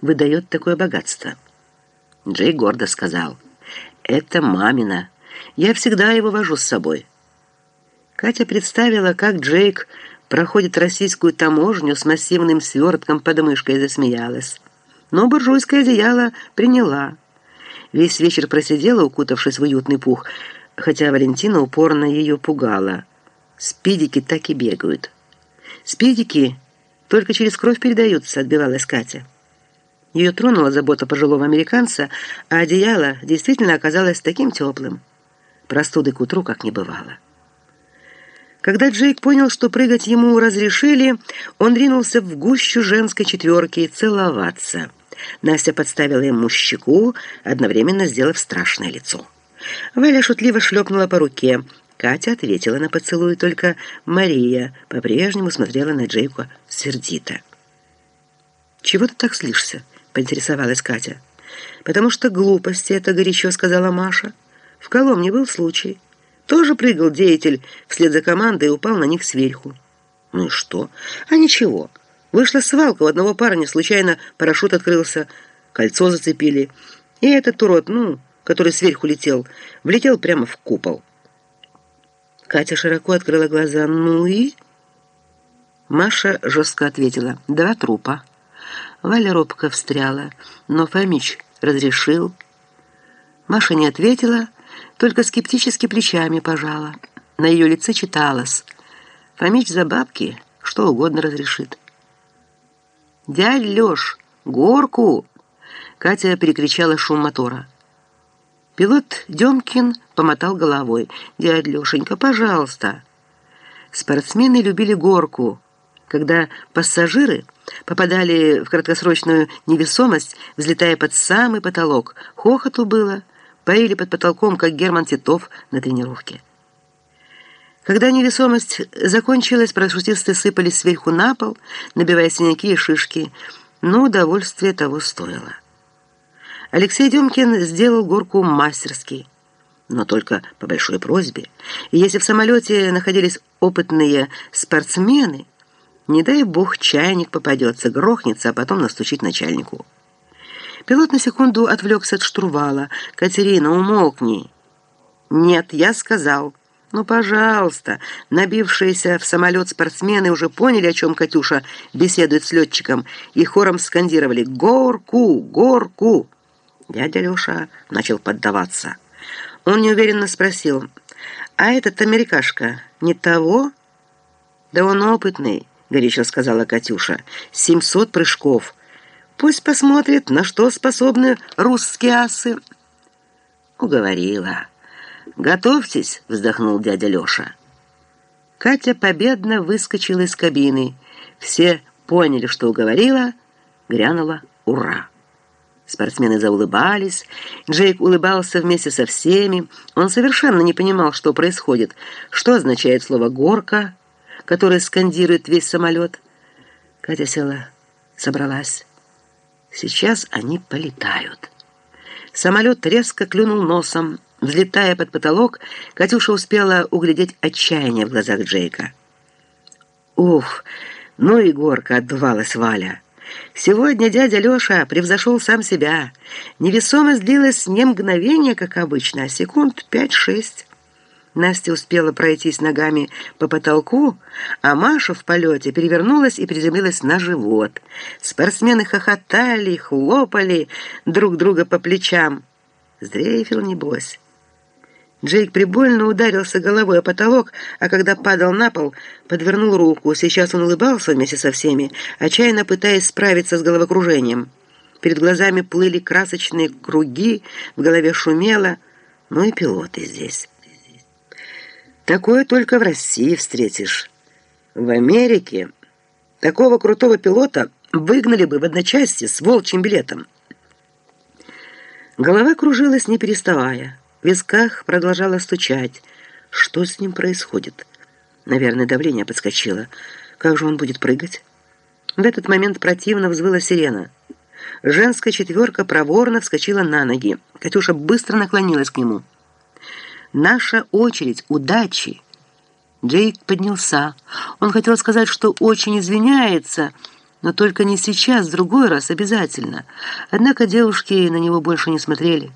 выдает такое богатство. Джей гордо сказал, «Это мамина. Я всегда его вожу с собой». Катя представила, как Джейк проходит российскую таможню с массивным свертком под мышкой и засмеялась. Но буржуйское одеяло приняла. Весь вечер просидела, укутавшись в уютный пух, хотя Валентина упорно ее пугала. Спидики так и бегают. Спидики только через кровь передаются, отбивалась Катя. Ее тронула забота пожилого американца, а одеяло действительно оказалось таким теплым. Простуды к утру как не бывало. Когда Джейк понял, что прыгать ему разрешили, он ринулся в гущу женской четверки целоваться. Настя подставила ему щеку, одновременно сделав страшное лицо. Валя шутливо шлепнула по руке. Катя ответила на поцелуй, только Мария по-прежнему смотрела на Джейка сердито. «Чего ты так слишься?» — поинтересовалась Катя. «Потому что глупости это горячо», — сказала Маша. «В Коломне был случай». Тоже прыгал деятель вслед за командой и упал на них сверху. Ну и что? А ничего. Вышла свалка, у одного парня случайно парашют открылся, кольцо зацепили. И этот урод, ну, который сверху летел, влетел прямо в купол. Катя широко открыла глаза. «Ну и?» Маша жестко ответила. «Два трупа». Валя робко встряла, но Фомич разрешил. Маша не ответила, только скептически плечами пожала. На ее лице читалось. Фомич за бабки что угодно разрешит. «Дядь Леш, горку!» Катя перекричала шум мотора. Пилот Демкин помотал головой. «Дядь Лешенька, пожалуйста!» Спортсмены любили горку, когда пассажиры попадали в краткосрочную невесомость, взлетая под самый потолок. Хохоту было – Поили под потолком, как Герман Титов на тренировке. Когда невесомость закончилась, парашютисты сыпались сверху на пол, набивая синяки и шишки, но удовольствие того стоило. Алексей Демкин сделал горку мастерски, но только по большой просьбе. И если в самолете находились опытные спортсмены, не дай бог чайник попадется, грохнется, а потом настучит начальнику. Пилот на секунду отвлекся от штурвала. «Катерина, умолкни!» «Нет, я сказал». «Ну, пожалуйста!» Набившиеся в самолет спортсмены уже поняли, о чем Катюша беседует с летчиком, и хором скандировали «Горку! Горку!» Дядя Леша начал поддаваться. Он неуверенно спросил, «А этот америкашка не того?» «Да он опытный», — горячо сказала Катюша. «Семьсот прыжков». Пусть посмотрит, на что способны русские асы. Уговорила. «Готовьтесь», — вздохнул дядя Леша. Катя победно выскочила из кабины. Все поняли, что уговорила. Грянула «Ура!». Спортсмены заулыбались. Джейк улыбался вместе со всеми. Он совершенно не понимал, что происходит. Что означает слово «горка», которое скандирует весь самолет. Катя села, собралась. Сейчас они полетают. Самолет резко клюнул носом. Взлетая под потолок, Катюша успела углядеть отчаяние в глазах Джейка. «Ух, ну и горка!» — отдувалась Валя. «Сегодня дядя Леша превзошел сам себя. Невесомость длилась не мгновение, как обычно, а секунд пять-шесть». Настя успела пройтись ногами по потолку, а Маша в полете перевернулась и приземлилась на живот. Спортсмены хохотали, хлопали друг друга по плечам. Сдрейфил, небось. Джейк прибольно ударился головой о потолок, а когда падал на пол, подвернул руку. Сейчас он улыбался вместе со всеми, отчаянно пытаясь справиться с головокружением. Перед глазами плыли красочные круги, в голове шумело, ну и пилоты здесь. Такое только в России встретишь. В Америке такого крутого пилота выгнали бы в одночасье с волчьим билетом. Голова кружилась, не переставая. В висках продолжала стучать. Что с ним происходит? Наверное, давление подскочило. Как же он будет прыгать? В этот момент противно взвыла сирена. Женская четверка проворно вскочила на ноги. Катюша быстро наклонилась к нему. Наша очередь удачи. Джейк поднялся. Он хотел сказать, что очень извиняется, Но только не сейчас, в другой раз обязательно. Однако девушки на него больше не смотрели.